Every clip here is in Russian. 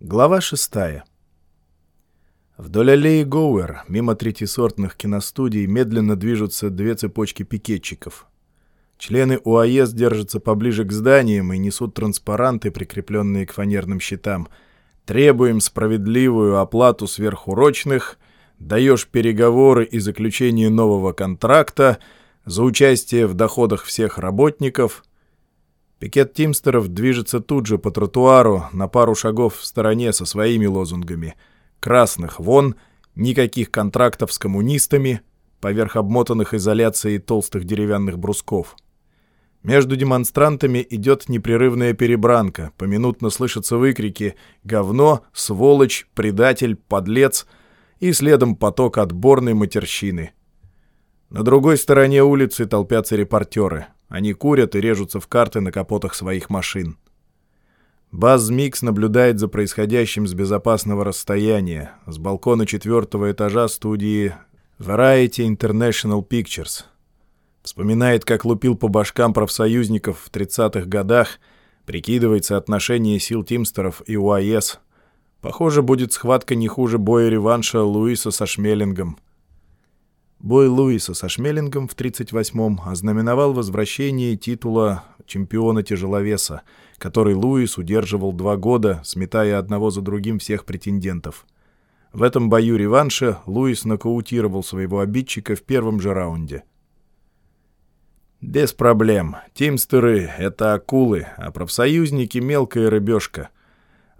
Глава шестая. Вдоль аллеи Гоуэр, мимо третьесортных киностудий, медленно движутся две цепочки пикетчиков. Члены УАЕС держатся поближе к зданиям и несут транспаранты, прикрепленные к фанерным щитам. «Требуем справедливую оплату сверхурочных», «Даешь переговоры и заключение нового контракта», «За участие в доходах всех работников», Пикет Тимстеров движется тут же по тротуару, на пару шагов в стороне со своими лозунгами. «Красных вон», «Никаких контрактов с коммунистами», поверх обмотанных изоляцией толстых деревянных брусков. Между демонстрантами идет непрерывная перебранка, поминутно слышатся выкрики «говно», «сволочь», «предатель», «подлец» и следом поток отборной матерщины. На другой стороне улицы толпятся репортеры — они курят и режутся в карты на капотах своих машин. Баз Микс наблюдает за происходящим с безопасного расстояния, с балкона четвертого этажа студии Variety International Pictures. Вспоминает, как лупил по башкам профсоюзников в 30-х годах, прикидывает соотношение сил Тимстеров и УАЭС. Похоже, будет схватка не хуже боя-реванша Луиса со Шмеллингом. Бой Луиса со Шмеллингом в 38-м ознаменовал возвращение титула чемпиона тяжеловеса, который Луис удерживал два года, сметая одного за другим всех претендентов. В этом бою реванша Луис нокаутировал своего обидчика в первом же раунде. Без проблем. Тимстеры — это акулы, а профсоюзники — мелкая рыбешка —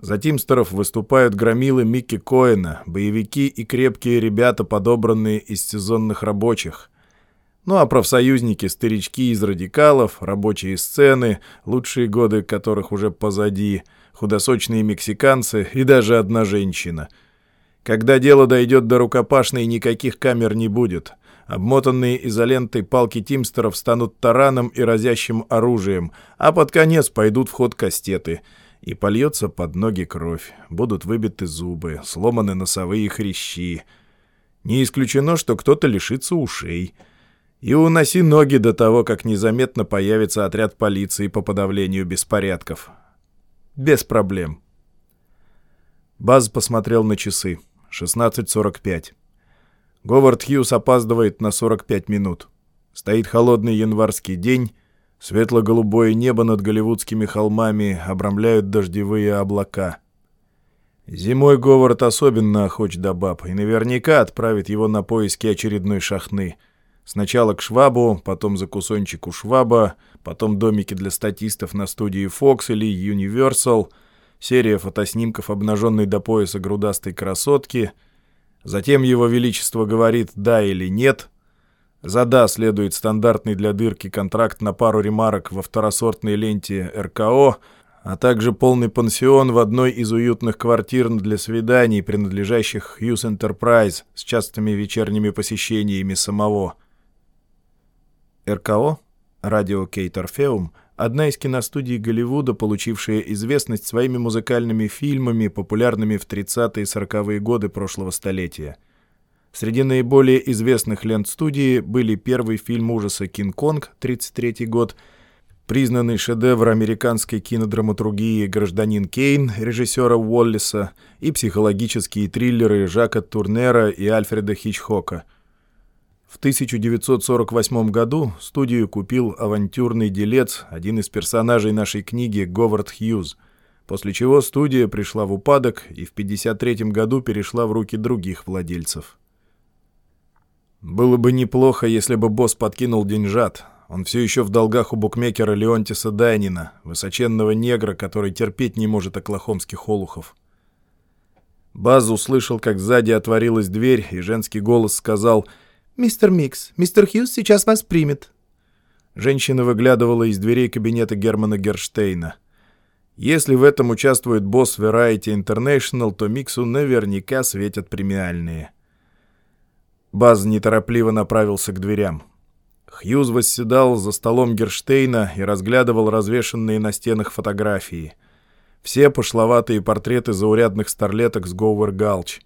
за Тимстеров выступают громилы Микки Коэна, боевики и крепкие ребята, подобранные из сезонных рабочих. Ну а профсоюзники, старички из радикалов, рабочие сцены, лучшие годы которых уже позади, худосочные мексиканцы и даже одна женщина. Когда дело дойдет до рукопашной, никаких камер не будет. Обмотанные изолентой палки Тимстеров станут тараном и разящим оружием, а под конец пойдут в ход кастеты — и польется под ноги кровь, будут выбиты зубы, сломаны носовые хрящи. Не исключено, что кто-то лишится ушей. И уноси ноги до того, как незаметно появится отряд полиции по подавлению беспорядков. Без проблем. Баз посмотрел на часы. 16.45. Говард Хьюз опаздывает на 45 минут. Стоит холодный январский день, Светло-голубое небо над голливудскими холмами обрамляют дождевые облака. Зимой Говард особенно охоч до баб и наверняка отправит его на поиски очередной шахны. Сначала к Швабу, потом за кусончик у Шваба, потом домики для статистов на студии Fox или Universal, серия фотоснимков обнаженной до пояса грудастой красотки. Затем его величество говорит «да» или «нет», за «да» следует стандартный для дырки контракт на пару ремарок во второсортной ленте РКО, а также полный пансион в одной из уютных квартир для свиданий, принадлежащих Hughes Enterprise с частыми вечерними посещениями самого. РКО, радио Кейт Орфеум, одна из киностудий Голливуда, получившая известность своими музыкальными фильмами, популярными в 30-е и 40-е годы прошлого столетия – Среди наиболее известных лент студии были первый фильм ужаса «Кинг-Конг» 1933 год, признанный шедевр американской кинодраматургии «Гражданин Кейн» режиссера Уоллиса и психологические триллеры Жака Турнера и Альфреда Хичхока. В 1948 году студию купил авантюрный делец, один из персонажей нашей книги Говард Хьюз, после чего студия пришла в упадок и в 1953 году перешла в руки других владельцев. Было бы неплохо, если бы босс подкинул деньжат. Он все еще в долгах у букмекера Леонтиса Дайнина, высоченного негра, который терпеть не может оклахомских олухов. Баз услышал, как сзади отворилась дверь, и женский голос сказал «Мистер Микс, мистер Хьюз сейчас вас примет». Женщина выглядывала из дверей кабинета Германа Герштейна. Если в этом участвует босс Variety International, то Миксу наверняка светят премиальные. Баз неторопливо направился к дверям. Хьюз восседал за столом Герштейна и разглядывал развешанные на стенах фотографии. Все пошловатые портреты заурядных старлеток с Гоувер Галч.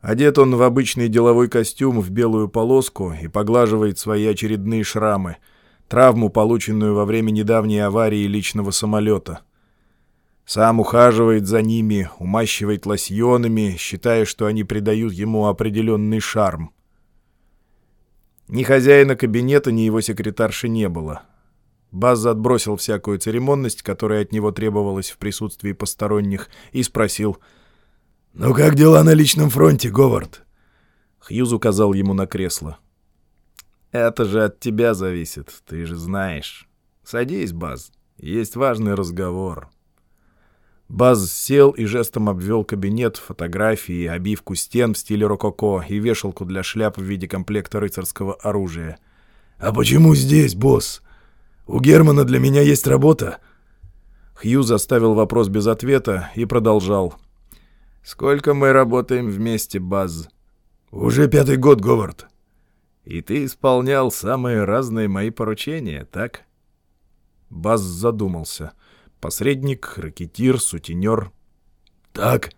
Одет он в обычный деловой костюм в белую полоску и поглаживает свои очередные шрамы, травму, полученную во время недавней аварии личного самолета. Сам ухаживает за ними, умащивает лосьонами, считая, что они придают ему определенный шарм. Ни хозяина кабинета, ни его секретарши не было. Базз отбросил всякую церемонность, которая от него требовалась в присутствии посторонних, и спросил. «Ну как дела на личном фронте, Говард?» Хьюз указал ему на кресло. «Это же от тебя зависит, ты же знаешь. Садись, Баз, есть важный разговор». Баз сел и жестом обвел кабинет, фотографии, обивку стен в стиле рококо и вешалку для шляп в виде комплекта рыцарского оружия. «А почему здесь, босс? У Германа для меня есть работа?» Хью заставил вопрос без ответа и продолжал. «Сколько мы работаем вместе, Баз?» «Уже пятый год, Говард». «И ты исполнял самые разные мои поручения, так?» Баз задумался. Посредник, ракетир, сутенер. Так.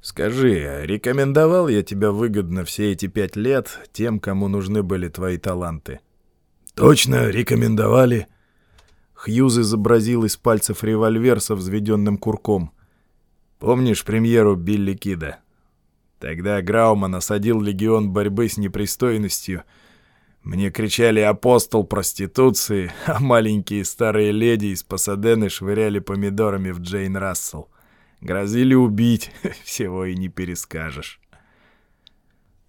Скажи, рекомендовал я тебя выгодно все эти пять лет тем, кому нужны были твои таланты? Точно, рекомендовали. Хьюз изобразил из пальцев револьвер со взведенным курком. Помнишь премьеру Билли Кида? Тогда Грауман осадил легион борьбы с непристойностью — мне кричали «апостол проституции», а маленькие старые леди из Пасадены швыряли помидорами в Джейн Рассел. Грозили убить, всего и не перескажешь.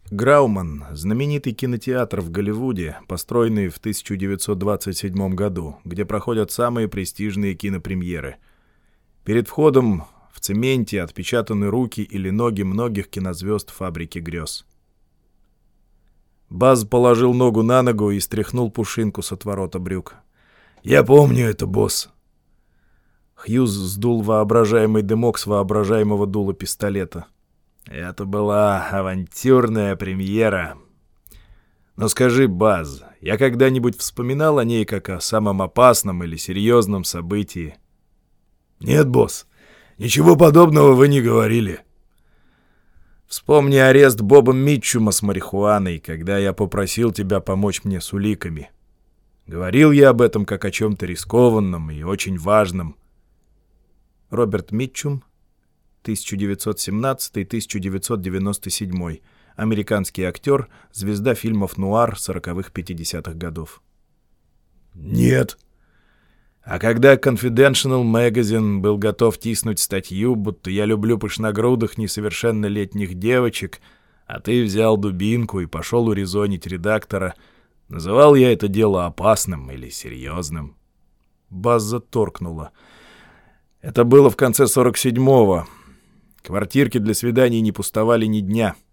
Грауман — знаменитый кинотеатр в Голливуде, построенный в 1927 году, где проходят самые престижные кинопремьеры. Перед входом в цементе отпечатаны руки или ноги многих кинозвезд фабрики грез. Баз положил ногу на ногу и стряхнул пушинку с отворота брюк. «Я помню это, босс!» Хьюз сдул воображаемый дымок с воображаемого дула пистолета. «Это была авантюрная премьера. Но скажи, Баз, я когда-нибудь вспоминал о ней как о самом опасном или серьезном событии?» «Нет, босс, ничего подобного вы не говорили». Вспомни арест Боба Митчума с марихуаной, когда я попросил тебя помочь мне с уликами. Говорил я об этом как о чем-то рискованном и очень важном. Роберт Митчум, 1917-1997, американский актер, звезда фильмов «Нуар» 40-х-50-х годов. «Нет», а когда Confidential Magazine был готов тиснуть статью, будто я люблю пышногрудых несовершеннолетних девочек, а ты взял дубинку и пошел урезонить редактора, называл я это дело опасным или серьезным. База торкнула. Это было в конце 47-го. Квартирки для свиданий не пустовали ни дня. —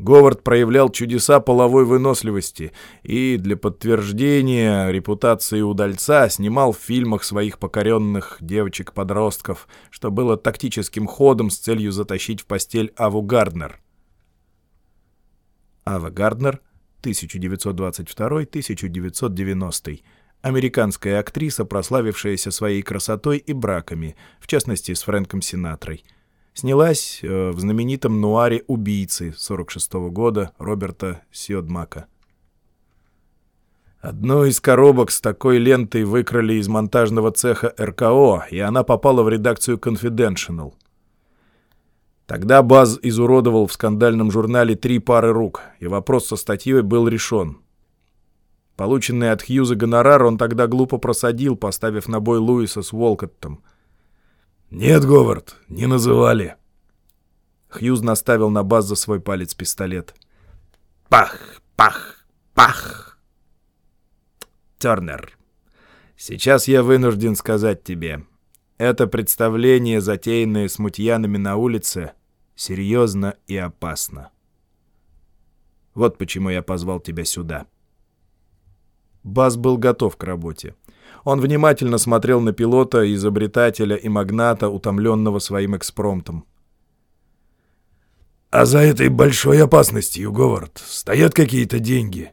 Говард проявлял чудеса половой выносливости и для подтверждения репутации удальца снимал в фильмах своих покоренных девочек-подростков, что было тактическим ходом с целью затащить в постель Аву Гарднер. Ава Гарднер, 1922-1990, американская актриса, прославившаяся своей красотой и браками, в частности с Фрэнком Синатрой – Снялась э, в знаменитом нуаре «Убийцы» 46 -го года Роберта Сиодмака. Одну из коробок с такой лентой выкрали из монтажного цеха РКО, и она попала в редакцию Confidential. Тогда Баз изуродовал в скандальном журнале три пары рук, и вопрос со статьей был решен. Полученный от Хьюза гонорар он тогда глупо просадил, поставив на бой Луиса с Волкоттом — «Нет, Говард, не называли». Хьюз наставил на баз за свой палец пистолет. «Пах! Пах! Пах!» «Тернер, сейчас я вынужден сказать тебе, это представление, затеянное смутьянами на улице, серьезно и опасно. Вот почему я позвал тебя сюда». Баз был готов к работе. Он внимательно смотрел на пилота, изобретателя и магната, утомленного своим экспромтом. «А за этой большой опасностью, Говард, стоят какие-то деньги.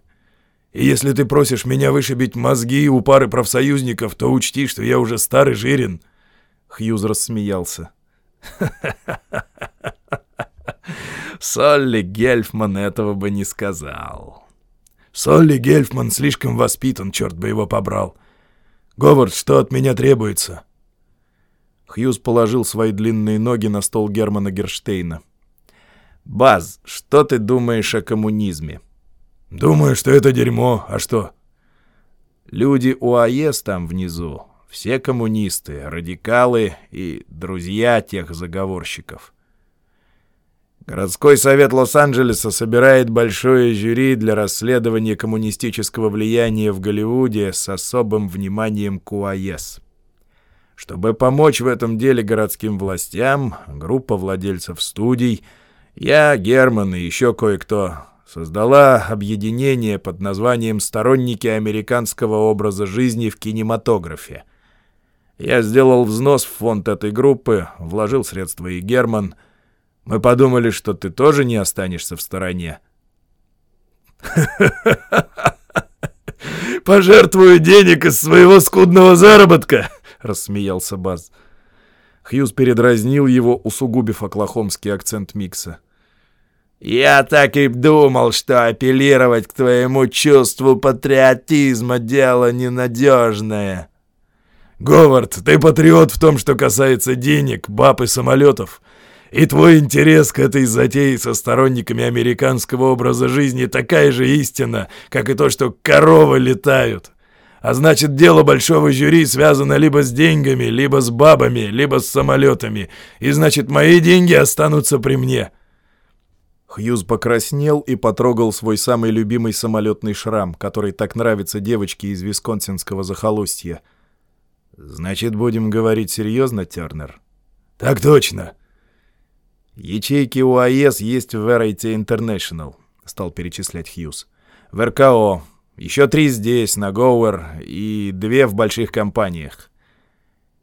И если ты просишь меня вышибить мозги у пары профсоюзников, то учти, что я уже старый жирен». Хьюз рассмеялся. Солли Гельфман этого бы не сказал. Солли Гельфман слишком воспитан, черт бы его побрал. Говард, что от меня требуется?» Хьюз положил свои длинные ноги на стол Германа Герштейна. «Баз, что ты думаешь о коммунизме?» «Думаю, что это дерьмо. А что?» «Люди УАЭС там внизу. Все коммунисты, радикалы и друзья тех заговорщиков. Городской совет Лос-Анджелеса собирает большое жюри для расследования коммунистического влияния в Голливуде с особым вниманием к УАЭС. Чтобы помочь в этом деле городским властям, группа владельцев студий — я, Герман и еще кое-кто создала объединение под названием «Сторонники американского образа жизни в кинематографе». Я сделал взнос в фонд этой группы, вложил средства и Герман. Мы подумали, что ты тоже не останешься в стороне. «Пожертвую денег из своего скудного заработка!» — рассмеялся Баз. Хьюз передразнил его, усугубив оклахомский акцент Микса. «Я так и думал, что апеллировать к твоему чувству патриотизма — дело ненадежное». «Говард, ты патриот в том, что касается денег, баб и самолетов. И твой интерес к этой затее со сторонниками американского образа жизни такая же истина, как и то, что коровы летают. А значит, дело большого жюри связано либо с деньгами, либо с бабами, либо с самолетами. И значит, мои деньги останутся при мне». Хьюз покраснел и потрогал свой самый любимый самолетный шрам, который так нравится девочке из висконсинского захолустья. «Значит, будем говорить серьезно, Тернер?» «Так точно!» «Ячейки УАЭС есть в Verity International», — стал перечислять Хьюз. «В РКО. Еще три здесь, на Гоуэр, и две в больших компаниях.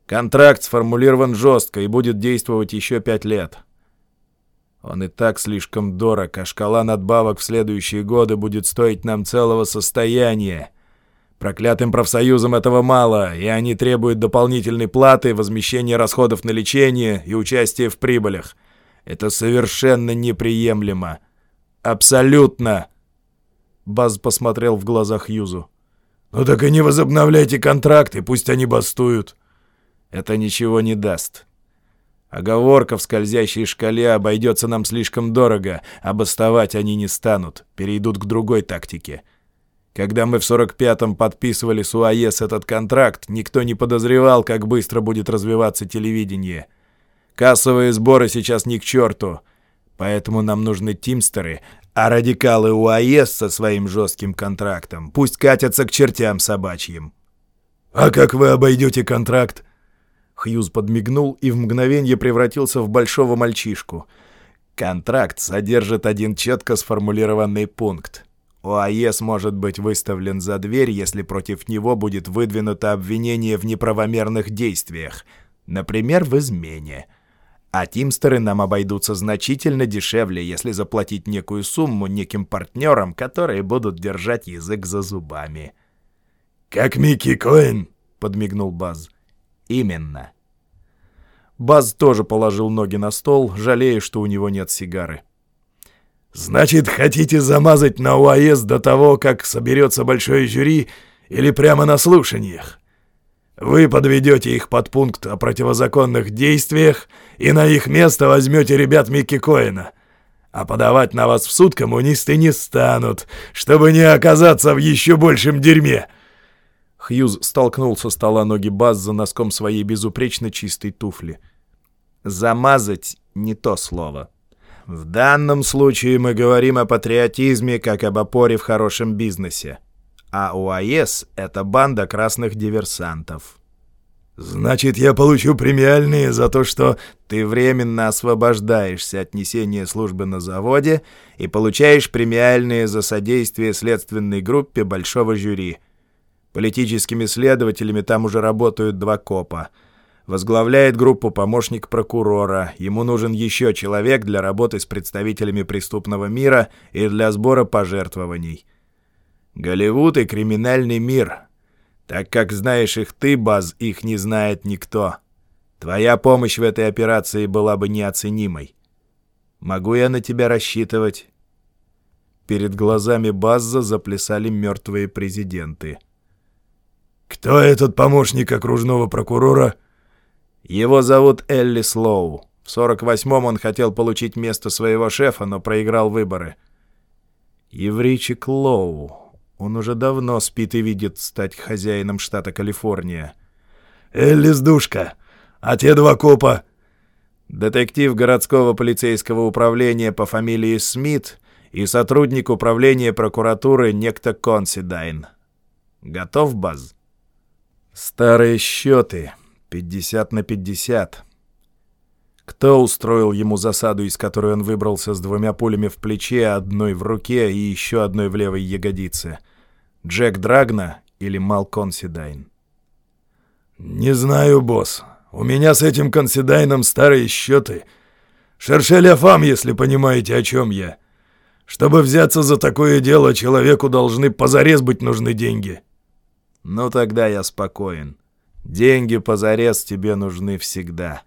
Контракт сформулирован жестко и будет действовать еще пять лет». Он и так слишком дорог, а шкала надбавок в следующие годы будет стоить нам целого состояния. Проклятым профсоюзам этого мало, и они требуют дополнительной платы, возмещения расходов на лечение и участия в прибылях. Это совершенно неприемлемо. Абсолютно!» Баз посмотрел в глаза Хьюзу. «Ну так и не возобновляйте контракты, пусть они бастуют». «Это ничего не даст. Оговорка в скользящей шкале обойдется нам слишком дорого, а бастовать они не станут, перейдут к другой тактике. Когда мы в 45-м подписывали с УАЕС этот контракт, никто не подозревал, как быстро будет развиваться телевидение. Кассовые сборы сейчас ни к черту, поэтому нам нужны тимстеры, а радикалы УАЕС со своим жестким контрактом пусть катятся к чертям собачьим. «А как вы обойдете контракт?» Хьюз подмигнул и в мгновение превратился в большого мальчишку. Контракт содержит один четко сформулированный пункт. ОАЭС может быть выставлен за дверь, если против него будет выдвинуто обвинение в неправомерных действиях, например, в измене. А тимстеры нам обойдутся значительно дешевле, если заплатить некую сумму неким партнерам, которые будут держать язык за зубами. «Как Микки Коэн?» — подмигнул Баз. «Именно». Баз тоже положил ноги на стол, жалея, что у него нет сигары. «Значит, хотите замазать на УАЭС до того, как соберется большое жюри, или прямо на слушаниях? Вы подведете их под пункт о противозаконных действиях и на их место возьмете ребят Микки Коэна. А подавать на вас в суд коммунисты не станут, чтобы не оказаться в еще большем дерьме». Хьюз столкнул со стола ноги Базза носком своей безупречно чистой туфли. «Замазать — не то слово. В данном случае мы говорим о патриотизме как об опоре в хорошем бизнесе. А УАЭС — это банда красных диверсантов». «Значит, я получу премиальные за то, что ты временно освобождаешься от несения службы на заводе и получаешь премиальные за содействие следственной группе большого жюри», Политическими следователями там уже работают два копа. Возглавляет группу помощник прокурора. Ему нужен еще человек для работы с представителями преступного мира и для сбора пожертвований. Голливуд и криминальный мир. Так как знаешь их ты, Баз, их не знает никто. Твоя помощь в этой операции была бы неоценимой. Могу я на тебя рассчитывать?» Перед глазами Базза заплясали мертвые президенты. «Кто этот помощник окружного прокурора?» Его зовут Элли Слоу. В 48-м он хотел получить место своего шефа, но проиграл выборы. Еврейчик Лоу. Он уже давно спит и видит стать хозяином штата Калифорния. «Элли сдушка! А те два копа?» Детектив городского полицейского управления по фамилии Смит и сотрудник управления прокуратуры некто Консидайн. Готов, Баз? Старые счеты. 50 на 50. Кто устроил ему засаду, из которой он выбрался с двумя пулями в плече, одной в руке и еще одной в левой ягодице? Джек Драгна или Мал Консидайн? «Не знаю, босс. У меня с этим Консидайном старые счеты. Шершеля фам, если понимаете, о чем я. Чтобы взяться за такое дело, человеку должны позарез быть нужны деньги». «Ну тогда я спокоен. Деньги позарез тебе нужны всегда».